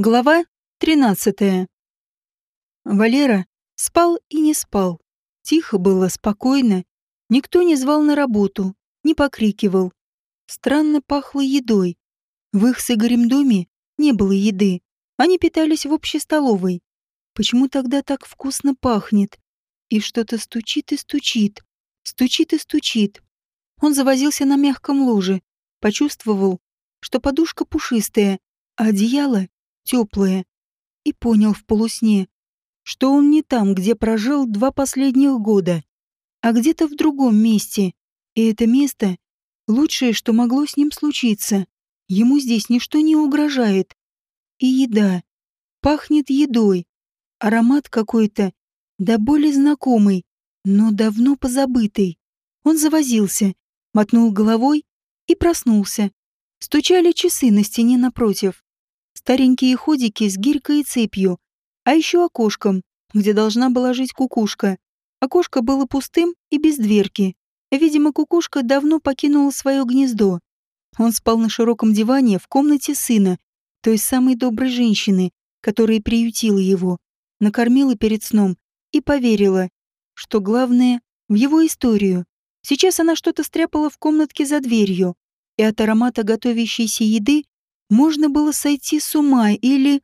Глава 13. Валера спал и не спал. Тихо было, спокойно. Никто не звал на работу, не покрикивал. Странно пахло едой. В их с Игорем доме не было еды. Они питались в общей столовой. Почему тогда так вкусно пахнет? И что-то стучит и стучит. Стучит и стучит. Он завозился на мягком ложе. Почувствовал, что подушка пушистая, а одеяло теплое, и понял в полусне, что он не там, где прожил два последних года, а где-то в другом месте, и это место — лучшее, что могло с ним случиться. Ему здесь ничто не угрожает. И еда. Пахнет едой. Аромат какой-то, да более знакомый, но давно позабытый. Он завозился, мотнул головой и проснулся. Стучали часы на стене напротив старенькие ходики с гирькой и цепью, а еще окошком, где должна была жить кукушка. Окошко было пустым и без дверки. Видимо, кукушка давно покинула свое гнездо. Он спал на широком диване в комнате сына, той самой доброй женщины, которая приютила его, накормила перед сном и поверила, что главное в его историю. Сейчас она что-то стряпала в комнатке за дверью, и от аромата готовящейся еды можно было сойти с ума или...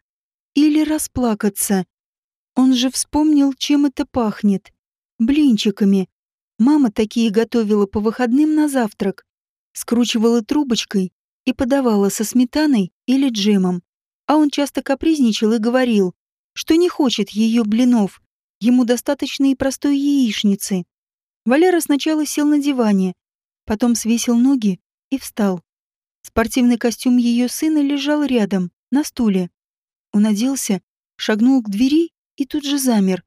или расплакаться. Он же вспомнил, чем это пахнет. Блинчиками. Мама такие готовила по выходным на завтрак. Скручивала трубочкой и подавала со сметаной или джемом. А он часто капризничал и говорил, что не хочет ее блинов, ему достаточно и простой яичницы. Валера сначала сел на диване, потом свесил ноги и встал. Спортивный костюм ее сына лежал рядом, на стуле. Он оделся, шагнул к двери и тут же замер.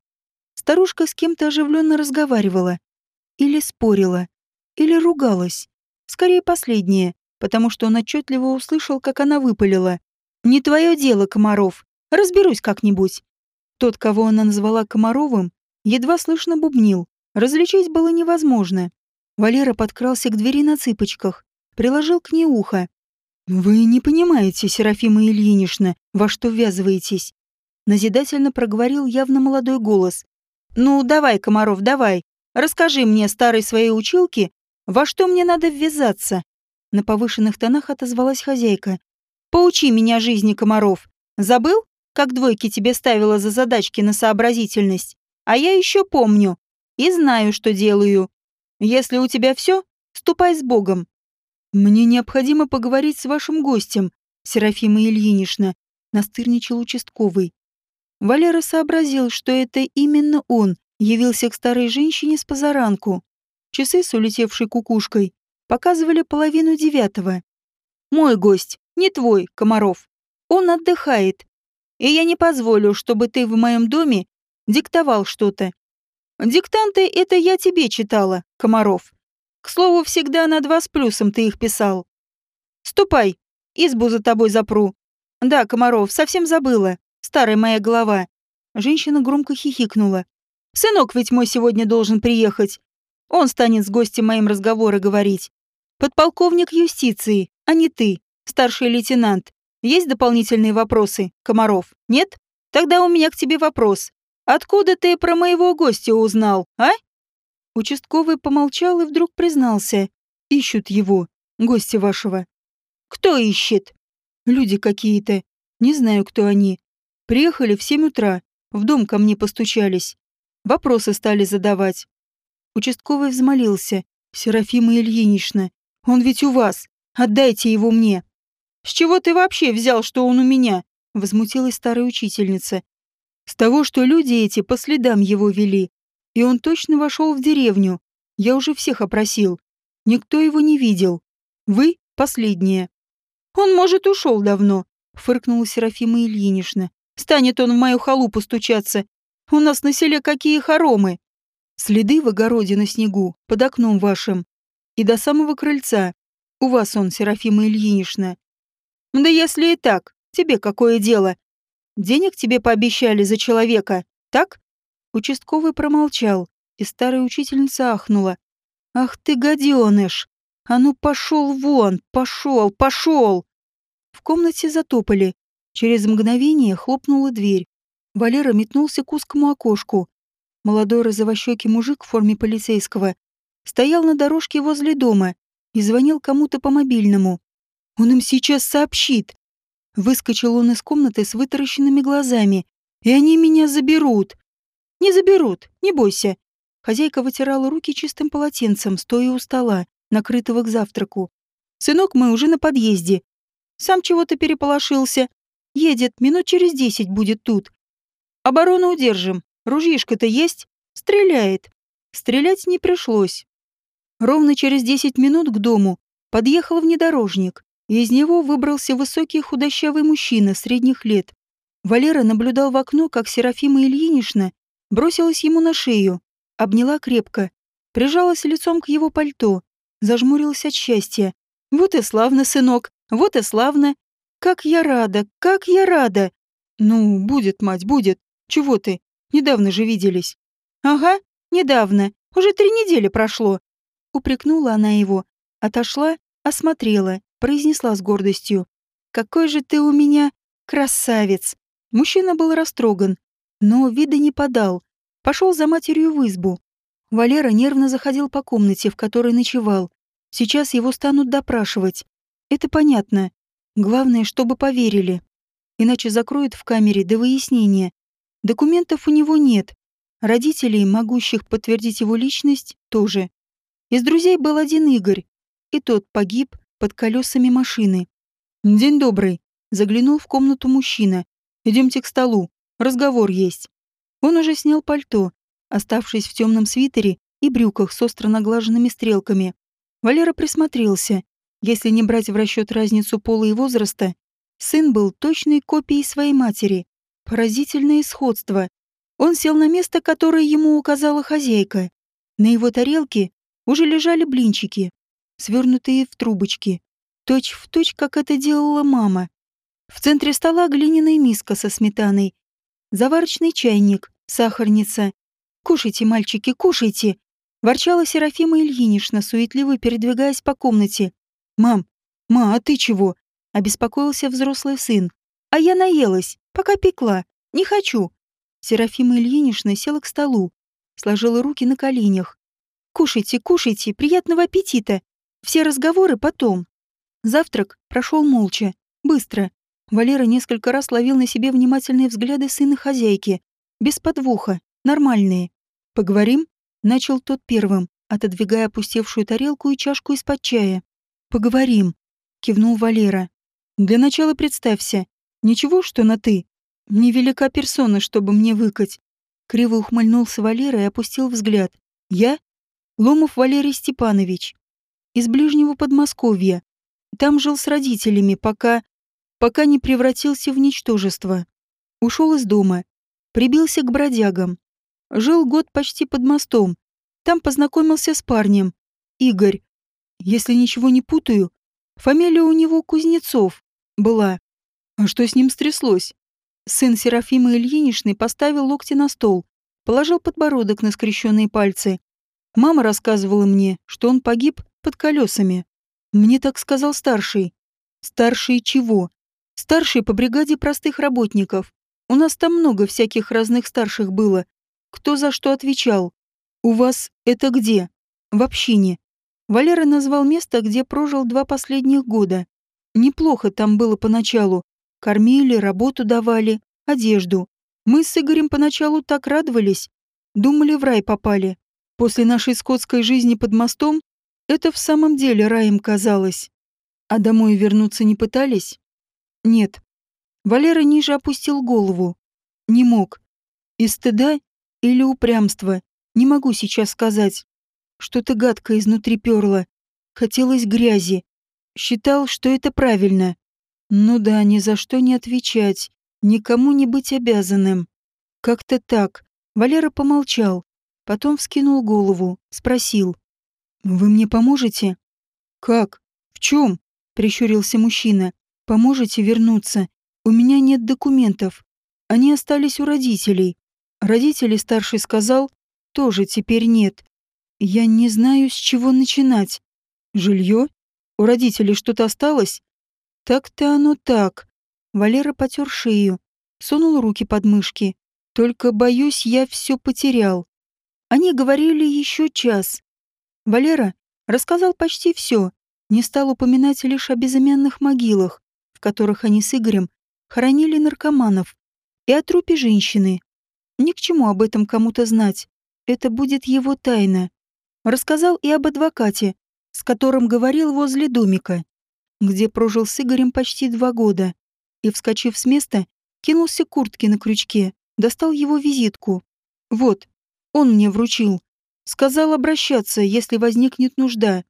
Старушка с кем-то оживленно разговаривала. Или спорила, или ругалась. Скорее последнее, потому что он отчетливо услышал, как она выпалила. «Не твое дело, Комаров. Разберусь как-нибудь». Тот, кого она назвала Комаровым, едва слышно бубнил. Различить было невозможно. Валера подкрался к двери на цыпочках, приложил к ней ухо. «Вы не понимаете, Серафима Ильинична, во что ввязываетесь?» Назидательно проговорил явно молодой голос. «Ну, давай, Комаров, давай. Расскажи мне, старой своей училке, во что мне надо ввязаться?» На повышенных тонах отозвалась хозяйка. «Поучи меня жизни, Комаров. Забыл, как двойки тебе ставила за задачки на сообразительность? А я еще помню. И знаю, что делаю. Если у тебя все, ступай с Богом. «Мне необходимо поговорить с вашим гостем, Серафима Ильинична», — настырничал участковый. Валера сообразил, что это именно он явился к старой женщине с позаранку. Часы с улетевшей кукушкой показывали половину девятого. «Мой гость, не твой, Комаров. Он отдыхает. И я не позволю, чтобы ты в моем доме диктовал что-то. Диктанты — это я тебе читала, Комаров. К слову, всегда на два с плюсом ты их писал. Ступай, избу за тобой запру. Да, Комаров, совсем забыла. Старая моя голова. Женщина громко хихикнула. Сынок ведь мой сегодня должен приехать. Он станет с гостем моим разговоры говорить. Подполковник юстиции, а не ты, старший лейтенант. Есть дополнительные вопросы, Комаров? Нет? Тогда у меня к тебе вопрос. Откуда ты про моего гостя узнал, а? Участковый помолчал и вдруг признался. Ищут его, гостя вашего. Кто ищет? Люди какие-то. Не знаю, кто они. Приехали в семь утра. В дом ко мне постучались. Вопросы стали задавать. Участковый взмолился. Серафима Ильинична, он ведь у вас. Отдайте его мне. С чего ты вообще взял, что он у меня? Возмутилась старая учительница. С того, что люди эти по следам его вели, и он точно вошел в деревню. Я уже всех опросил. Никто его не видел. Вы — последняя. Он, может, ушел давно, — фыркнула Серафима Ильинична. Станет он в мою халупу стучаться. У нас на селе какие хоромы. Следы в огороде на снегу, под окном вашим. И до самого крыльца. У вас он, Серафима Ильинична. Да если и так, тебе какое дело? Денег тебе пообещали за человека, так? Участковый промолчал, и старая учительница ахнула. «Ах ты, гаденыш! А ну пошел вон! Пошел, пошел!» В комнате затопали. Через мгновение хлопнула дверь. Валера метнулся к узкому окошку. Молодой розовощекий мужик в форме полицейского стоял на дорожке возле дома и звонил кому-то по мобильному. «Он им сейчас сообщит!» Выскочил он из комнаты с вытаращенными глазами. «И они меня заберут!» «Не заберут, не бойся!» Хозяйка вытирала руки чистым полотенцем, стоя у стола, накрытого к завтраку. «Сынок, мы уже на подъезде. Сам чего-то переполошился. Едет, минут через десять будет тут. Оборону удержим. Ружьишко-то есть? Стреляет. Стрелять не пришлось. Ровно через десять минут к дому подъехал внедорожник, и из него выбрался высокий худощавый мужчина средних лет. Валера наблюдал в окно, как Серафима Ильинична бросилась ему на шею, обняла крепко, прижалась лицом к его пальто, зажмурилась от счастья. «Вот и славно, сынок, вот и славно! Как я рада, как я рада!» «Ну, будет, мать, будет. Чего ты? Недавно же виделись». «Ага, недавно. Уже три недели прошло». Упрекнула она его, отошла, осмотрела, произнесла с гордостью. «Какой же ты у меня красавец!» Мужчина был растроган, но вида не подал. Пошел за матерью в избу. Валера нервно заходил по комнате, в которой ночевал. Сейчас его станут допрашивать. Это понятно. Главное, чтобы поверили. Иначе закроют в камере до выяснения. Документов у него нет. Родителей, могущих подтвердить его личность, тоже. Из друзей был один Игорь. И тот погиб под колесами машины. «День добрый», — заглянул в комнату мужчина. «Идемте к столу. Разговор есть». Он уже снял пальто, оставшись в темном свитере и брюках с остро наглаженными стрелками. Валера присмотрелся. Если не брать в расчет разницу пола и возраста, сын был точной копией своей матери. Поразительное сходство. Он сел на место, которое ему указала хозяйка. На его тарелке уже лежали блинчики, свернутые в трубочки, точь в точь, как это делала мама. В центре стола глиняная миска со сметаной, заварочный чайник, сахарница. «Кушайте, мальчики, кушайте!» Ворчала Серафима Ильинична, суетливо передвигаясь по комнате. «Мам, ма, а ты чего?» — обеспокоился взрослый сын. «А я наелась, пока пекла. Не хочу». Серафима Ильинична села к столу, сложила руки на коленях. «Кушайте, кушайте, приятного аппетита. Все разговоры потом». Завтрак прошел молча, быстро. Валера несколько раз ловил на себе внимательные взгляды сына хозяйки. Без подвоха, нормальные. «Поговорим?» — начал тот первым, отодвигая опустевшую тарелку и чашку из-под чая. «Поговорим», — кивнул Валера. «Для начала представься. Ничего, что на «ты». Невелика персона, чтобы мне выкать». Криво ухмыльнулся Валера и опустил взгляд. «Я? Ломов Валерий Степанович. Из ближнего Подмосковья. Там жил с родителями, пока... пока не превратился в ничтожество. Ушел из дома. Прибился к бродягам. Жил год почти под мостом. Там познакомился с парнем. Игорь. Если ничего не путаю, фамилия у него Кузнецов была. А что с ним стряслось? Сын Серафимы Ильиничны поставил локти на стол, положил подбородок на скрещенные пальцы. Мама рассказывала мне, что он погиб под колесами. Мне так сказал старший. Старший чего? Старший по бригаде простых работников. У нас там много всяких разных старших было. Кто за что отвечал? У вас это где? В общине. Валера назвал место, где прожил два последних года. Неплохо там было поначалу. Кормили, работу давали, одежду. Мы с Игорем поначалу так радовались. Думали, в рай попали. После нашей скотской жизни под мостом это в самом деле раем казалось. А домой вернуться не пытались? Нет. Валера ниже опустил голову. Не мог. Из стыда или упрямства, не могу сейчас сказать. Что-то гадкое изнутри перло. Хотелось грязи. Считал, что это правильно. Ну да, ни за что не отвечать. Никому не быть обязанным. Как-то так. Валера помолчал. Потом вскинул голову. Спросил. «Вы мне поможете?» «Как? В чем?» Прищурился мужчина. «Поможете вернуться? У меня нет документов. Они остались у родителей. Родители старший сказал, тоже теперь нет. Я не знаю, с чего начинать. Жилье? У родителей что-то осталось? Так-то оно так. Валера потер шею, сунул руки под мышки. Только, боюсь, я все потерял. Они говорили еще час. Валера рассказал почти все, не стал упоминать лишь о безымянных могилах, в которых они с Игорем хоронили наркоманов, и о трупе женщины. Ни к чему об этом кому-то знать. Это будет его тайна. Рассказал и об адвокате, с которым говорил возле домика, где прожил с Игорем почти два года, и, вскочив с места, кинулся к куртке на крючке, достал его визитку. Вот, он мне вручил. Сказал обращаться, если возникнет нужда.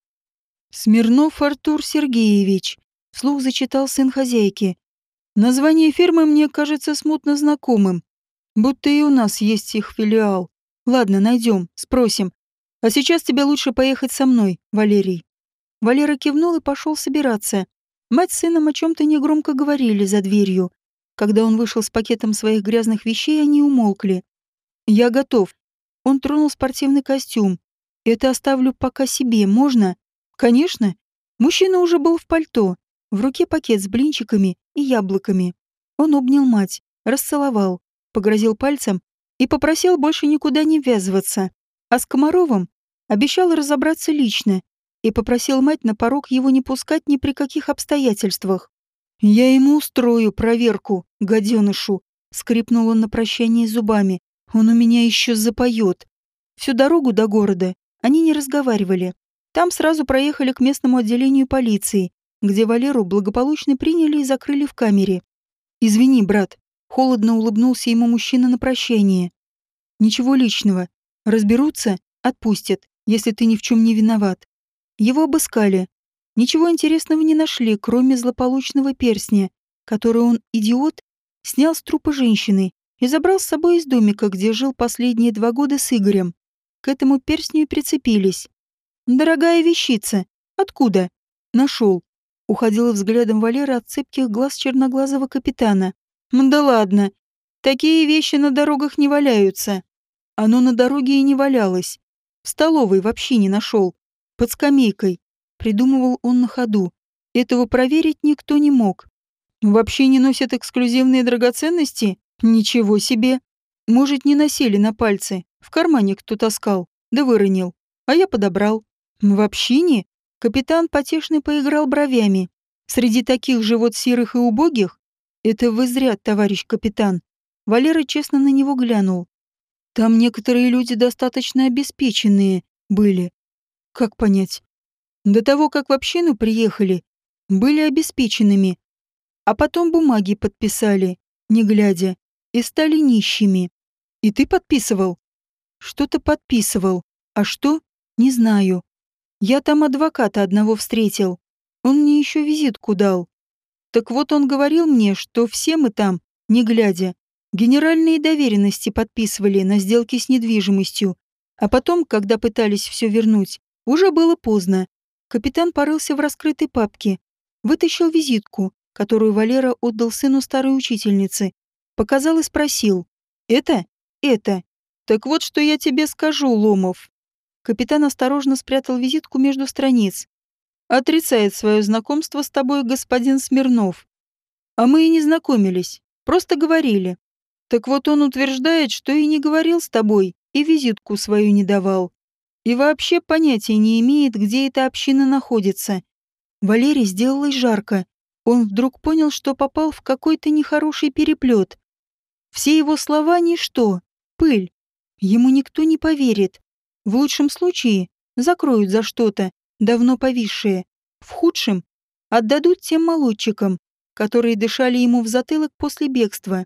Смирнов Артур Сергеевич. Вслух зачитал сын хозяйки. Название фирмы мне кажется смутно знакомым. Будто и у нас есть их филиал. Ладно, найдем, спросим. А сейчас тебе лучше поехать со мной, Валерий. Валера кивнул и пошел собираться. Мать с сыном о чем-то негромко говорили за дверью. Когда он вышел с пакетом своих грязных вещей, они умолкли. «Я готов». Он тронул спортивный костюм. «Это оставлю пока себе, можно?» «Конечно». Мужчина уже был в пальто, в руке пакет с блинчиками и яблоками. Он обнял мать, расцеловал, погрозил пальцем и попросил больше никуда не ввязываться. А с Комаровым обещал разобраться лично и попросил мать на порог его не пускать ни при каких обстоятельствах. «Я ему устрою проверку, гаденышу», — скрипнул он на прощание зубами. «Он у меня еще запоет». Всю дорогу до города они не разговаривали. Там сразу проехали к местному отделению полиции, где Валеру благополучно приняли и закрыли в камере. «Извини, брат», Холодно улыбнулся ему мужчина на прощание. «Ничего личного. Разберутся, отпустят, если ты ни в чем не виноват». Его обыскали. Ничего интересного не нашли, кроме злополучного перстня, который он, идиот, снял с трупа женщины и забрал с собой из домика, где жил последние два года с Игорем. К этому перстню и прицепились. «Дорогая вещица. Откуда?» «Нашел». Уходила взглядом Валера от цепких глаз черноглазого капитана. Да ладно. Такие вещи на дорогах не валяются. Оно на дороге и не валялось. В столовой вообще не нашел. Под скамейкой. Придумывал он на ходу. Этого проверить никто не мог. Вообще не носят эксклюзивные драгоценности? Ничего себе. Может, не носили на пальцы. В кармане кто таскал. Да выронил. А я подобрал. Вообще не. Капитан потешно поиграл бровями. Среди таких же вот серых и убогих «Это вы зря, товарищ капитан». Валера честно на него глянул. «Там некоторые люди достаточно обеспеченные были. Как понять? До того, как в общину приехали, были обеспеченными, а потом бумаги подписали, не глядя, и стали нищими. И ты подписывал? Что-то подписывал. А что? Не знаю. Я там адвоката одного встретил. Он мне еще визитку дал. Так вот он говорил мне, что все мы там, не глядя, генеральные доверенности подписывали на сделки с недвижимостью, а потом, когда пытались все вернуть, уже было поздно. Капитан порылся в раскрытой папке, вытащил визитку, которую Валера отдал сыну старой учительницы, показал и спросил. «Это? Это. Так вот, что я тебе скажу, Ломов». Капитан осторожно спрятал визитку между страниц, Отрицает свое знакомство с тобой господин Смирнов. А мы и не знакомились, просто говорили. Так вот он утверждает, что и не говорил с тобой, и визитку свою не давал. И вообще понятия не имеет, где эта община находится. Валерий сделалось жарко. Он вдруг понял, что попал в какой-то нехороший переплет. Все его слова — ничто, пыль. Ему никто не поверит. В лучшем случае закроют за что-то, давно повисшие. В худшем отдадут тем молодчикам, которые дышали ему в затылок после бегства.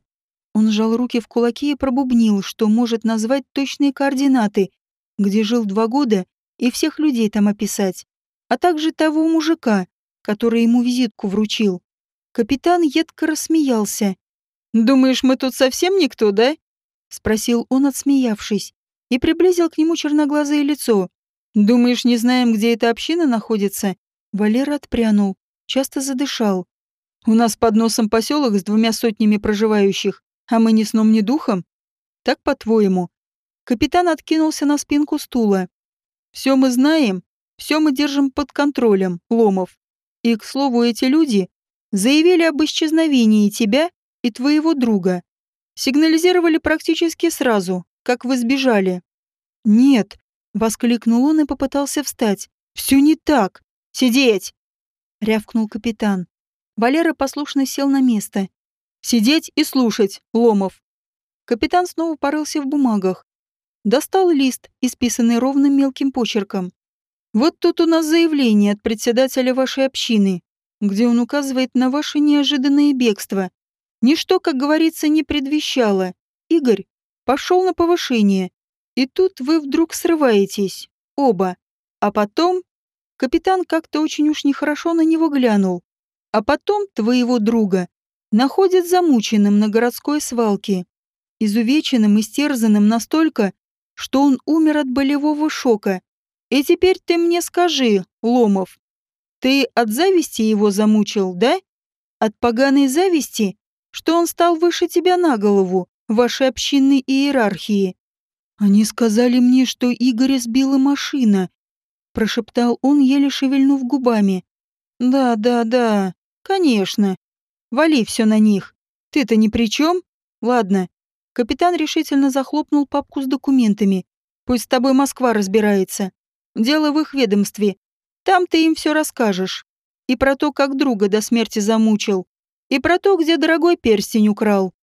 Он сжал руки в кулаки и пробубнил, что может назвать точные координаты, где жил два года, и всех людей там описать, а также того мужика, который ему визитку вручил. Капитан едко рассмеялся. «Думаешь, мы тут совсем никто, да?» — спросил он, отсмеявшись, и приблизил к нему черноглазое лицо. «Думаешь, не знаем, где эта община находится?» Валера отпрянул, часто задышал. «У нас под носом поселок с двумя сотнями проживающих, а мы ни сном, ни духом? Так, по-твоему?» Капитан откинулся на спинку стула. «Все мы знаем, все мы держим под контролем, Ломов. И, к слову, эти люди заявили об исчезновении тебя и твоего друга. Сигнализировали практически сразу, как вы сбежали. «Нет!» — воскликнул он и попытался встать. «Все не так! Сидеть!» — рявкнул капитан. Валера послушно сел на место. «Сидеть и слушать, Ломов!» Капитан снова порылся в бумагах. Достал лист, исписанный ровным мелким почерком. «Вот тут у нас заявление от председателя вашей общины, где он указывает на ваше неожиданное бегство. Ничто, как говорится, не предвещало. Игорь пошел на повышение. И тут вы вдруг срываетесь. Оба. А потом... Капитан как-то очень уж нехорошо на него глянул. А потом твоего друга находят замученным на городской свалке. Изувеченным и стерзанным настолько, что он умер от болевого шока. И теперь ты мне скажи, Ломов, ты от зависти его замучил, да? От поганой зависти, что он стал выше тебя на голову, вашей общинной иерархии. Они сказали мне, что Игоря сбила машина, прошептал он, еле шевельнув губами. Да, да, да, конечно. Вали все на них. Ты-то ни при чем? Ладно. Капитан решительно захлопнул папку с документами. Пусть с тобой Москва разбирается. Дело в их ведомстве. Там ты им все расскажешь. И про то, как друга до смерти замучил. И про то, где дорогой перстень украл.